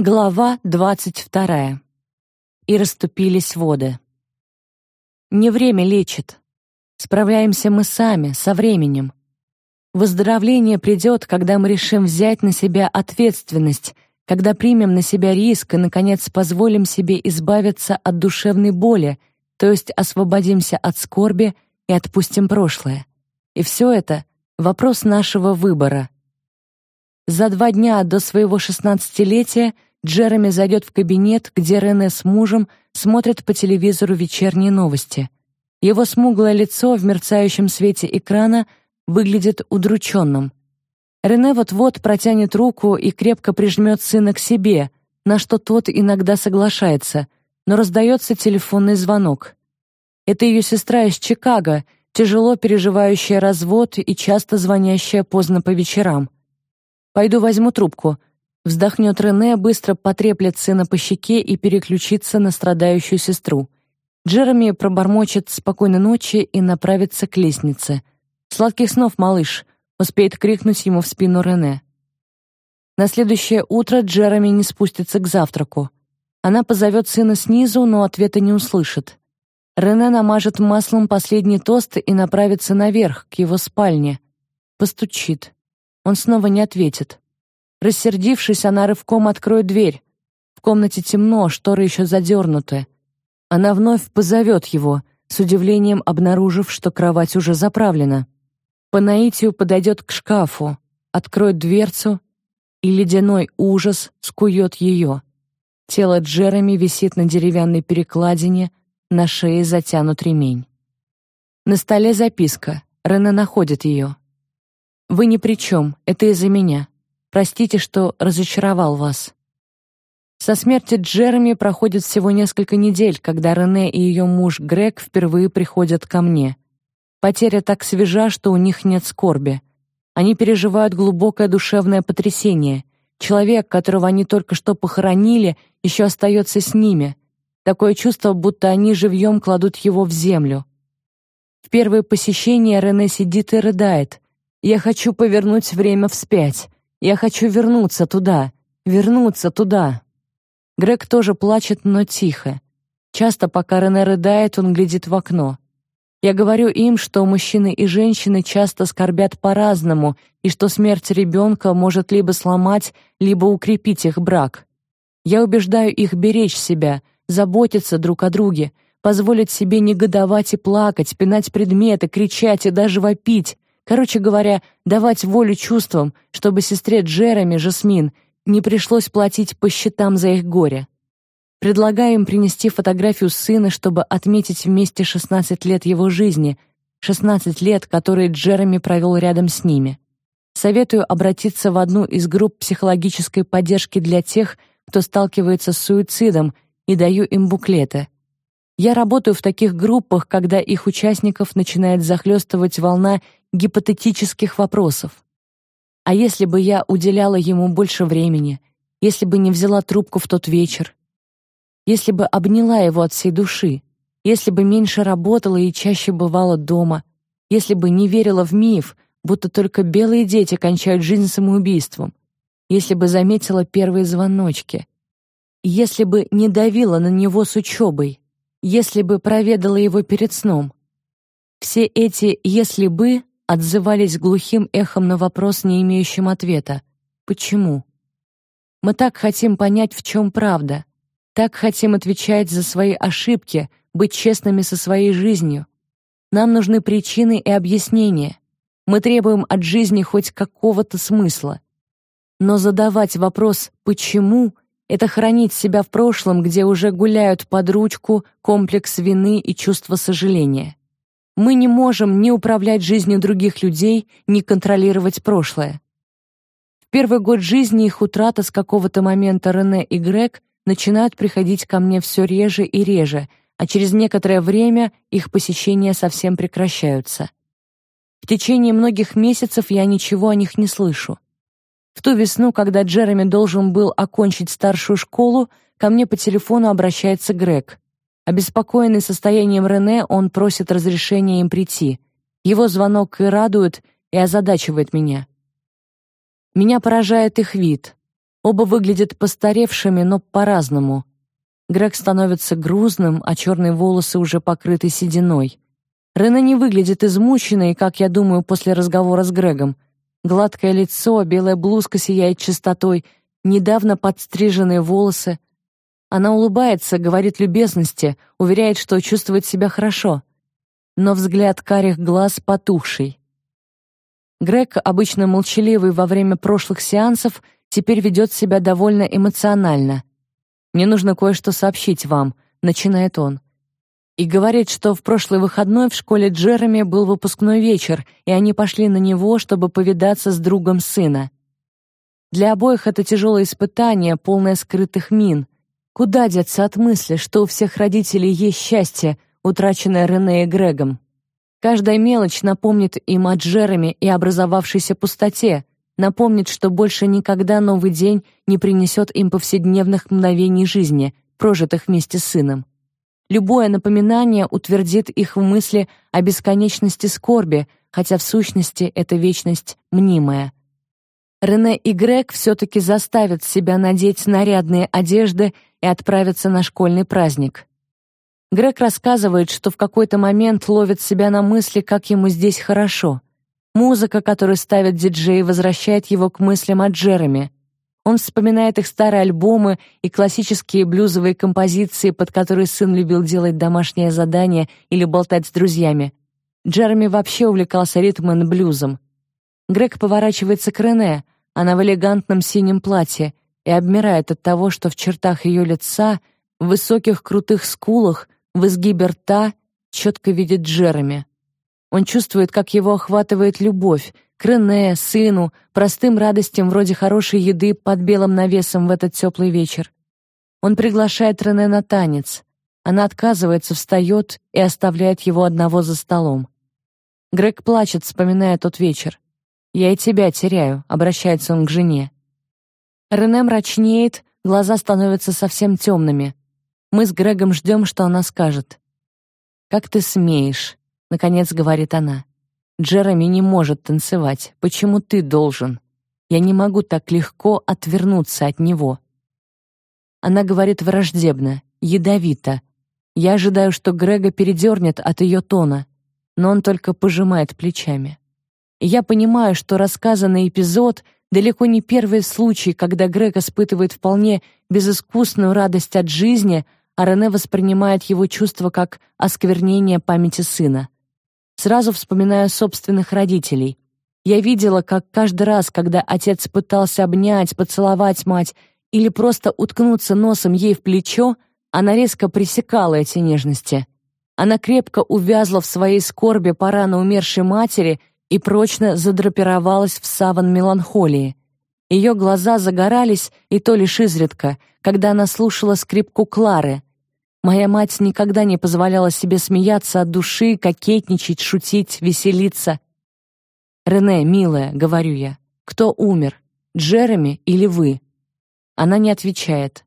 Глава двадцать вторая. И расступились воды. Не время лечит. Справляемся мы сами, со временем. Выздоровление придет, когда мы решим взять на себя ответственность, когда примем на себя риск и, наконец, позволим себе избавиться от душевной боли, то есть освободимся от скорби и отпустим прошлое. И все это — вопрос нашего выбора. За два дня до своего шестнадцатилетия — Джереми зайдет в кабинет, где Рене с мужем смотрят по телевизору вечерние новости. Его смуглое лицо в мерцающем свете экрана выглядит удрученным. Рене вот-вот протянет руку и крепко прижмет сына к себе, на что тот иногда соглашается, но раздается телефонный звонок. Это ее сестра из Чикаго, тяжело переживающая развод и часто звонящая поздно по вечерам. «Пойду возьму трубку», Вздохнет Рене, быстро потреплет сына по щеке и переключится на страдающую сестру. Джереми пробормочет спокойной ночи и направится к лестнице. «Сладких снов, малыш!» — успеет крикнуть ему в спину Рене. На следующее утро Джереми не спустится к завтраку. Она позовет сына снизу, но ответа не услышит. Рене намажет маслом последний тост и направится наверх, к его спальне. Постучит. Он снова не ответит. Рассердившись, она рывком откроет дверь. В комнате темно, шторы еще задернуты. Она вновь позовет его, с удивлением обнаружив, что кровать уже заправлена. По наитию подойдет к шкафу, откроет дверцу, и ледяной ужас скует ее. Тело Джереми висит на деревянной перекладине, на шее затянут ремень. На столе записка. Рена находит ее. «Вы ни при чем, это из-за меня. Простите, что разочаровал вас. Со смерти Джереми проходит всего несколько недель, когда Рене и ее муж Грег впервые приходят ко мне. Потеря так свежа, что у них нет скорби. Они переживают глубокое душевное потрясение. Человек, которого они только что похоронили, еще остается с ними. Такое чувство, будто они живьем кладут его в землю. В первое посещение Рене сидит и рыдает. «Я хочу повернуть время вспять. Я хочу вернуться туда, вернуться туда. Грег тоже плачет, но тихо. Часто, пока Рене рыдает, он глядит в окно. Я говорю им, что мужчины и женщины часто скорбят по-разному, и что смерть ребенка может либо сломать, либо укрепить их брак. Я убеждаю их беречь себя, заботиться друг о друге, позволить себе негодовать и плакать, пинать предметы, кричать и даже вопить, Короче говоря, давать волю чувствам, чтобы сестре Джереми, Жасмин, не пришлось платить по счетам за их горе. Предлагаю им принести фотографию сына, чтобы отметить вместе 16 лет его жизни, 16 лет, которые Джереми провел рядом с ними. Советую обратиться в одну из групп психологической поддержки для тех, кто сталкивается с суицидом, и даю им буклеты. Я работаю в таких группах, когда их участников начинает захлестывать волна гипотетических вопросов. А если бы я уделяла ему больше времени, если бы не взяла трубку в тот вечер, если бы обняла его от всей души, если бы меньше работала и чаще бывала дома, если бы не верила в миф, будто только белые дети кончают жизнь самоубийством, если бы заметила первые звоночки, если бы не давила на него с учебой, если бы проведала его перед сном. Все эти «если бы» отзывались глухим эхом на вопрос, не имеющим ответа. Почему? Мы так хотим понять, в чем правда. Так хотим отвечать за свои ошибки, быть честными со своей жизнью. Нам нужны причины и объяснения. Мы требуем от жизни хоть какого-то смысла. Но задавать вопрос «почему» — это хранить себя в прошлом, где уже гуляют под ручку комплекс вины и чувство сожаления. Мы не можем ни управлять жизнью других людей, ни контролировать прошлое. В первый год жизни их утрата с какого-то момента Рене и Грег начинают приходить ко мне все реже и реже, а через некоторое время их посещения совсем прекращаются. В течение многих месяцев я ничего о них не слышу. В ту весну, когда Джереми должен был окончить старшую школу, ко мне по телефону обращается Грег. Обеспокоенный состоянием Рене, он просит разрешения им прийти. Его звонок и радует, и озадачивает меня. Меня поражает их вид. Оба выглядят постаревшими, но по-разному. Грег становится грузным, а черные волосы уже покрыты сединой. Рена не выглядит измученной, как я думаю, после разговора с Грегом. Гладкое лицо, белая блузка сияет чистотой, недавно подстриженные волосы. Она улыбается, говорит любезности, уверяет, что чувствует себя хорошо. Но взгляд карих глаз потухший. Грег, обычно молчаливый во время прошлых сеансов, теперь ведет себя довольно эмоционально. «Мне нужно кое-что сообщить вам», — начинает он. И говорит, что в прошлый выходной в школе Джереми был выпускной вечер, и они пошли на него, чтобы повидаться с другом сына. Для обоих это тяжелое испытание, полное скрытых мин. Куда деться от мысли, что у всех родителей есть счастье, утраченное Рене и Грегом? Каждая мелочь напомнит им о Джереми и образовавшейся пустоте, напомнит, что больше никогда новый день не принесет им повседневных мгновений жизни, прожитых вместе с сыном. Любое напоминание утвердит их в мысли о бесконечности скорби, хотя в сущности эта вечность мнимая. Рене и Грег все-таки заставят себя надеть нарядные одежды и отправиться на школьный праздник. Грег рассказывает, что в какой-то момент ловит себя на мысли, как ему здесь хорошо. Музыка, которую ставит диджей, возвращает его к мыслям о Джереми. Он вспоминает их старые альбомы и классические блюзовые композиции, под которые сын любил делать домашнее задание или болтать с друзьями. Джереми вообще увлекался ритмом и блюзом. Грег поворачивается к Рене, она в элегантном синем платье, и обмирает от того, что в чертах ее лица, в высоких крутых скулах, в изгибе рта четко видит Джереми. Он чувствует, как его охватывает любовь к Рене, сыну, простым радостям вроде хорошей еды под белым навесом в этот теплый вечер. Он приглашает Рене на танец. Она отказывается, встает и оставляет его одного за столом. Грег плачет, вспоминая тот вечер. «Я и тебя теряю», — обращается он к жене. Рене мрачнеет, глаза становятся совсем темными. Мы с Грегом ждем, что она скажет. «Как ты смеешь?» — наконец говорит она. «Джереми не может танцевать. Почему ты должен? Я не могу так легко отвернуться от него». Она говорит враждебно, ядовито. Я ожидаю, что Грега передернет от ее тона, но он только пожимает плечами. Я понимаю, что рассказанный эпизод далеко не первый случай, когда Грег испытывает вполне безыскусную радость от жизни — а Рене воспринимает его чувство как осквернение памяти сына. Сразу вспоминаю собственных родителей. Я видела, как каждый раз, когда отец пытался обнять, поцеловать мать или просто уткнуться носом ей в плечо, она резко пресекала эти нежности. Она крепко увязла в своей скорби по рано умершей матери и прочно задрапировалась в саван меланхолии. Ее глаза загорались, и то лишь изредка, когда она слушала скрипку Клары, Моя мать никогда не позволяла себе смеяться от души, кокетничать, шутить, веселиться. «Рене, милая», — говорю я, — «кто умер, Джереми или вы?» Она не отвечает.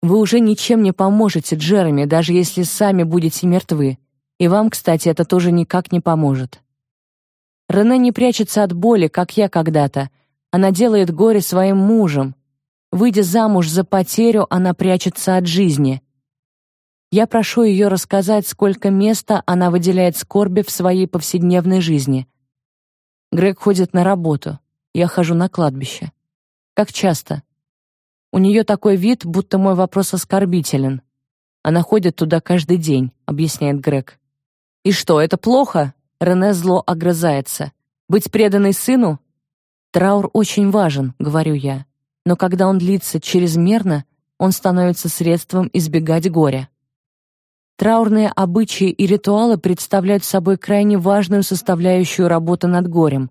«Вы уже ничем не поможете, Джереми, даже если сами будете мертвы. И вам, кстати, это тоже никак не поможет». Рене не прячется от боли, как я когда-то. Она делает горе своим мужем. Выйдя замуж за потерю, она прячется от жизни. Я прошу ее рассказать, сколько места она выделяет скорби в своей повседневной жизни. Грег ходит на работу. Я хожу на кладбище. Как часто? У нее такой вид, будто мой вопрос оскорбителен. Она ходит туда каждый день, объясняет Грег. И что, это плохо? Рене зло огрызается. Быть преданной сыну? Траур очень важен, говорю я. Но когда он длится чрезмерно, он становится средством избегать горя. Траурные обычаи и ритуалы представляют собой крайне важную составляющую работы над горем.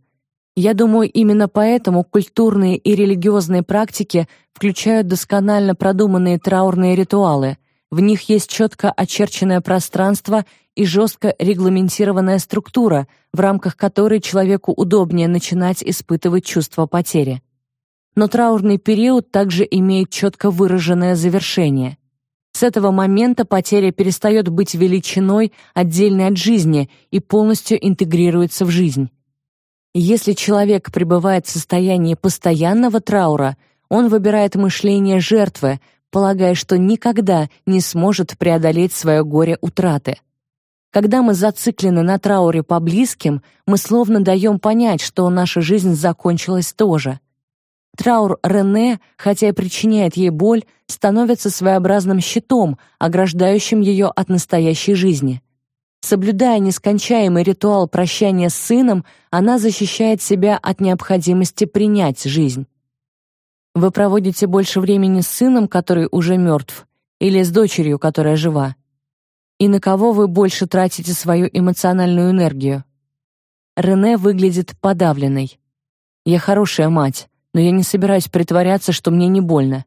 Я думаю, именно поэтому культурные и религиозные практики включают досконально продуманные траурные ритуалы. В них есть четко очерченное пространство и жестко регламентированная структура, в рамках которой человеку удобнее начинать испытывать чувство потери. Но траурный период также имеет четко выраженное завершение. С этого момента потеря перестает быть величиной, отдельной от жизни, и полностью интегрируется в жизнь. Если человек пребывает в состоянии постоянного траура, Он выбирает мышление жертвы, полагая, что никогда не сможет преодолеть свое горе утраты. Когда мы зациклены на трауре по близким, мы словно даем понять, что наша жизнь закончилась тоже. Траур Рене, хотя и причиняет ей боль, становится своеобразным щитом, ограждающим ее от настоящей жизни. Соблюдая нескончаемый ритуал прощания с сыном, она защищает себя от необходимости принять жизнь. Вы проводите больше времени с сыном, который уже мертв, или с дочерью, которая жива? И на кого вы больше тратите свою эмоциональную энергию? Рене выглядит подавленной. Я хорошая мать, но я не собираюсь притворяться, что мне не больно.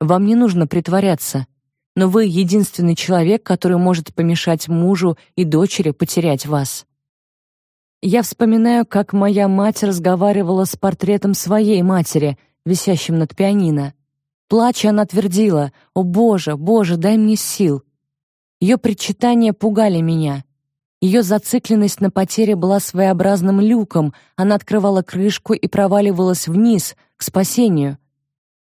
Вам не нужно притворяться, но вы единственный человек, который может помешать мужу и дочери потерять вас. Я вспоминаю, как моя мать разговаривала с портретом своей матери, висящим над пианино. Плача, она твердила: "О, Боже, Боже, дай мне сил". Ее причитания пугали меня. Ее зацикленность на потере была своеобразным люком. Она открывала крышку и проваливалась вниз к спасению.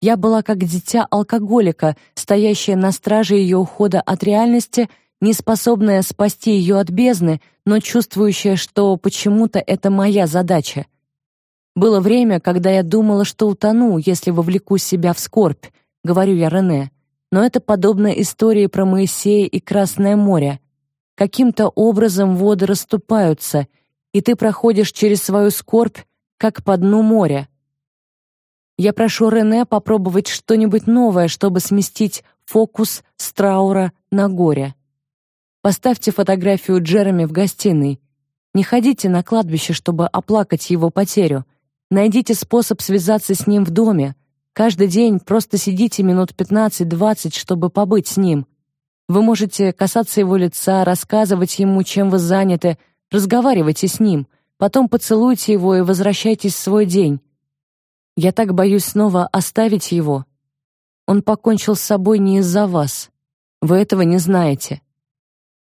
Я была как дитя алкоголика, стоящее на страже ее ухода от реальности, не способная спасти ее от бездны, но чувствующая, что почему-то это моя задача. Было время, когда я думала, что утону, если вовлеку себя в скорбь, говорю я Рене. Но это подобно истории про Моисея и Красное море. Каким-то образом воды расступаются, и ты проходишь через свою скорбь, как по дну моря. Я прошу Рене попробовать что-нибудь новое, чтобы сместить фокус с траура на горе. Поставьте фотографию Джереми в гостиной. Не ходите на кладбище, чтобы оплакать его потерю. Найдите способ связаться с ним в доме. Каждый день просто сидите минут 15-20, чтобы побыть с ним. Вы можете касаться его лица, рассказывать ему, чем вы заняты, разговаривайте с ним, потом поцелуйте его и возвращайтесь в свой день. Я так боюсь снова оставить его. Он покончил с собой не из-за вас. Вы этого не знаете.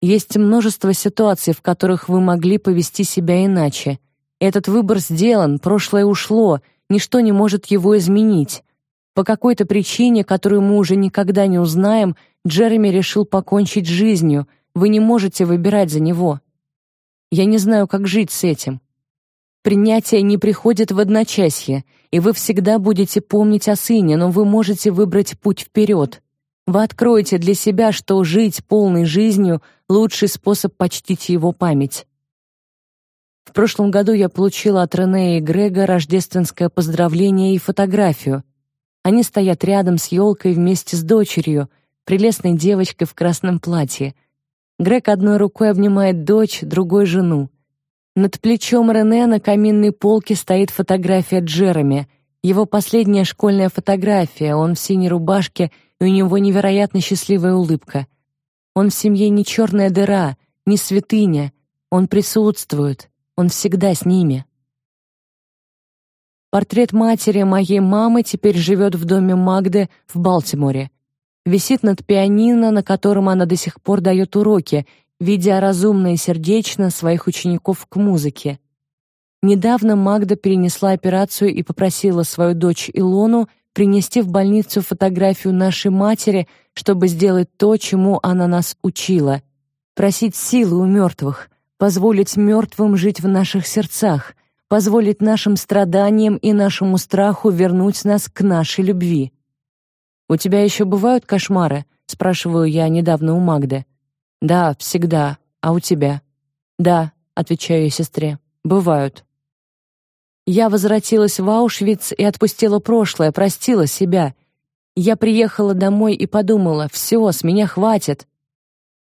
Есть множество ситуаций, в которых вы могли повести себя иначе. Этот выбор сделан, прошлое ушло, ничто не может его изменить. По какой-то причине, которую мы уже никогда не узнаем, Джереми решил покончить жизнью. Вы не можете выбирать за него. Я не знаю, как жить с этим. Принятие не приходит в одночасье, и вы всегда будете помнить о сыне, но вы можете выбрать путь вперед. Вы откроете для себя, что жить полной жизнью лучший способ почтить его память. В прошлом году я получила от Рене и Грега рождественское поздравление и фотографию. Они стоят рядом с елкой вместе с дочерью, прелестной девочкой в красном платье. Грег одной рукой обнимает дочь, другой жену. Над плечом Рене на каминной полке стоит фотография Джереми. Его последняя школьная фотография. Он в синей рубашке, и у него невероятно счастливая улыбка. Он в семье не черная дыра, не святыня. Он присутствует. Он всегда с ними. Портрет матери моей мамы теперь живет в доме Магды в Балтиморе. Висит над пианино, на котором она до сих пор дает уроки, видя разумно и сердечно своих учеников к музыке. Недавно Магда перенесла операцию и попросила свою дочь Илону принести в больницу фотографию нашей матери, чтобы сделать то, чему она нас учила просить силы у мертвых позволить мертвым жить в наших сердцах, позволить нашим страданиям и нашему страху вернуть нас к нашей любви. У тебя еще бывают кошмары? спрашиваю я недавно у Магды. Да, всегда. А у тебя? Да, отвечаю я сестре. Бывают. Я возвратилась в Аушвиц и отпустила прошлое, простила себя. Я приехала домой и подумала: все, с меня хватит.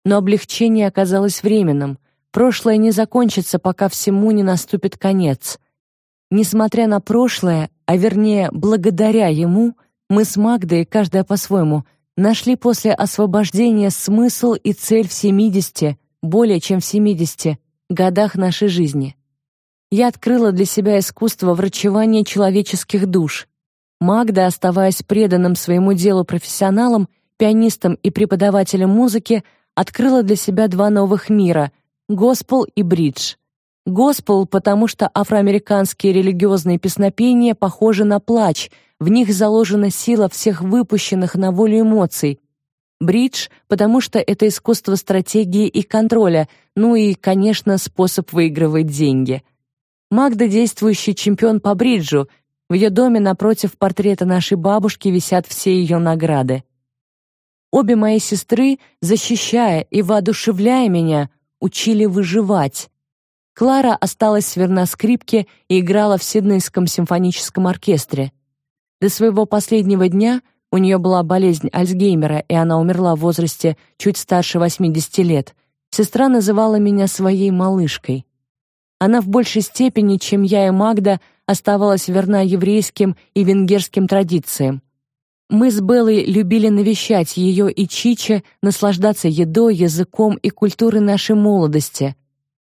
Но облегчение оказалось временным. Прошлое не закончится, пока всему не наступит конец. Несмотря на прошлое, а вернее, благодаря ему, мы с Магдой, каждая по-своему, нашли после освобождения смысл и цель в 70, более чем в 70 годах нашей жизни. Я открыла для себя искусство врачевания человеческих душ. Магда, оставаясь преданным своему делу профессионалом, пианистом и преподавателем музыки, открыла для себя два новых мира — Госпел и бридж. Госпел, потому что афроамериканские религиозные песнопения похожи на плач, в них заложена сила всех выпущенных на волю эмоций. Бридж, потому что это искусство стратегии и контроля, ну и, конечно, способ выигрывать деньги. Магда действующий чемпион по бриджу. В ее доме напротив портрета нашей бабушки висят все ее награды. Обе мои сестры, защищая и воодушевляя меня, учили выживать. Клара осталась верна скрипке и играла в Сиднейском симфоническом оркестре. До своего последнего дня у нее была болезнь Альцгеймера, и она умерла в возрасте чуть старше 80 лет. Сестра называла меня своей малышкой. Она в большей степени, чем я и Магда, оставалась верна еврейским и венгерским традициям. Мы с Беллой любили навещать ее и Чича, наслаждаться едой, языком и культурой нашей молодости.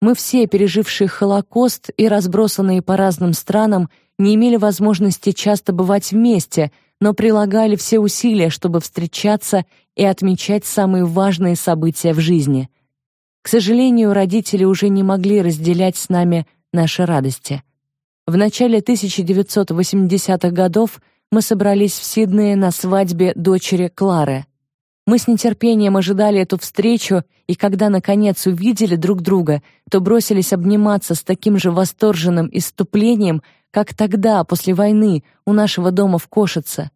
Мы все, пережившие Холокост и разбросанные по разным странам, не имели возможности часто бывать вместе, но прилагали все усилия, чтобы встречаться и отмечать самые важные события в жизни. К сожалению, родители уже не могли разделять с нами наши радости. В начале 1980-х годов мы собрались в Сиднее на свадьбе дочери Клары. Мы с нетерпением ожидали эту встречу, и когда наконец увидели друг друга, то бросились обниматься с таким же восторженным иступлением, как тогда, после войны, у нашего дома в Кошице.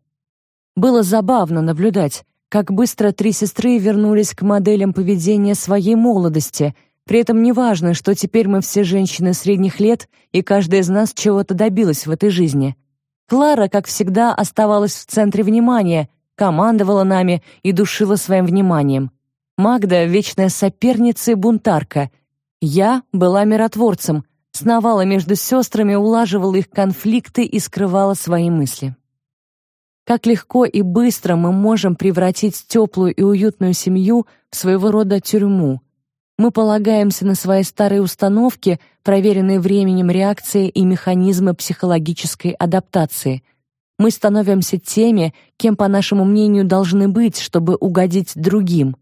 Было забавно наблюдать, как быстро три сестры вернулись к моделям поведения своей молодости. При этом неважно, что теперь мы все женщины средних лет, и каждая из нас чего-то добилась в этой жизни. Клара, как всегда, оставалась в центре внимания, командовала нами и душила своим вниманием. Магда — вечная соперница и бунтарка. Я была миротворцем, сновала между сестрами, улаживала их конфликты и скрывала свои мысли. Как легко и быстро мы можем превратить теплую и уютную семью в своего рода тюрьму. Мы полагаемся на свои старые установки, проверенные временем реакции и механизмы психологической адаптации. Мы становимся теми, кем, по нашему мнению, должны быть, чтобы угодить другим.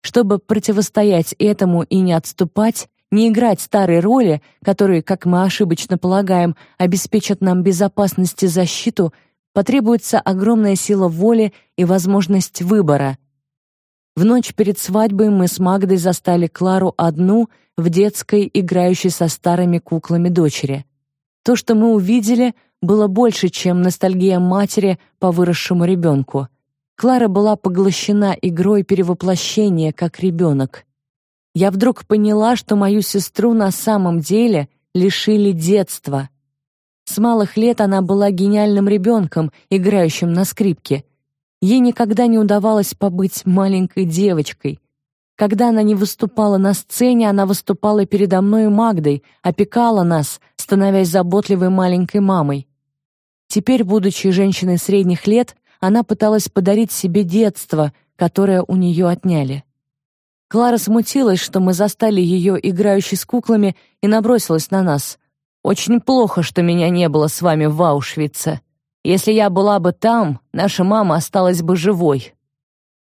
Чтобы противостоять этому и не отступать, не играть старые роли, которые, как мы ошибочно полагаем, обеспечат нам безопасность и защиту, потребуется огромная сила воли и возможность выбора. В ночь перед свадьбой мы с Магдой застали Клару одну в детской, играющей со старыми куклами дочери. То, что мы увидели, было больше, чем ностальгия матери по выросшему ребенку. Клара была поглощена игрой перевоплощения, как ребенок. Я вдруг поняла, что мою сестру на самом деле лишили детства. С малых лет она была гениальным ребенком, играющим на скрипке — Ей никогда не удавалось побыть маленькой девочкой. Когда она не выступала на сцене, она выступала передо мной и Магдой, опекала нас, становясь заботливой маленькой мамой. Теперь, будучи женщиной средних лет, она пыталась подарить себе детство, которое у нее отняли. Клара смутилась, что мы застали ее играющей с куклами, и набросилась на нас. «Очень плохо, что меня не было с вами в Аушвице». Если я была бы там, наша мама осталась бы живой.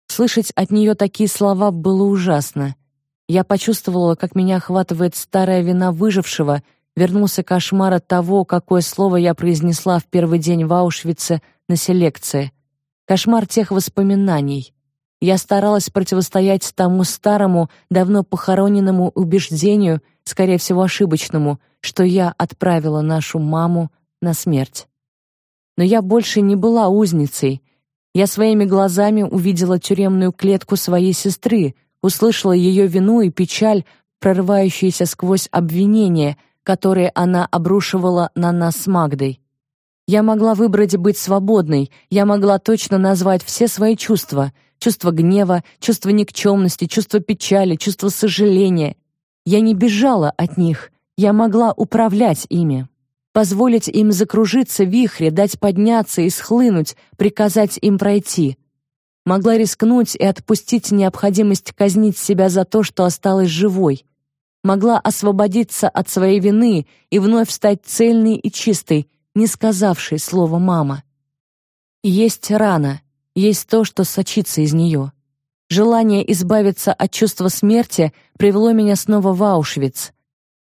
Слышать от нее такие слова было ужасно. Я почувствовала, как меня охватывает старая вина выжившего, вернулся кошмар от того, какое слово я произнесла в первый день в Аушвице на селекции. Кошмар тех воспоминаний. Я старалась противостоять тому старому, давно похороненному убеждению, скорее всего, ошибочному, что я отправила нашу маму на смерть но я больше не была узницей. Я своими глазами увидела тюремную клетку своей сестры, услышала ее вину и печаль, прорывающиеся сквозь обвинения, которые она обрушивала на нас с Магдой. Я могла выбрать быть свободной, я могла точно назвать все свои чувства: чувство гнева, чувство никчемности, чувство печали, чувство сожаления. Я не бежала от них, я могла управлять ими позволить им закружиться в вихре, дать подняться и схлынуть, приказать им пройти. Могла рискнуть и отпустить необходимость казнить себя за то, что осталась живой. Могла освободиться от своей вины и вновь стать цельной и чистой, не сказавшей слова «мама». Есть рана, есть то, что сочится из нее. Желание избавиться от чувства смерти привело меня снова в Аушвиц —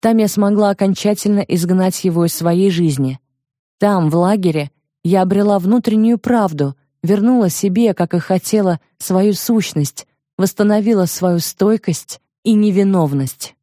там я смогла окончательно изгнать его из своей жизни. Там, в лагере, Я обрела внутреннюю правду, вернула себе, как и хотела, свою сущность, восстановила свою стойкость и невиновность.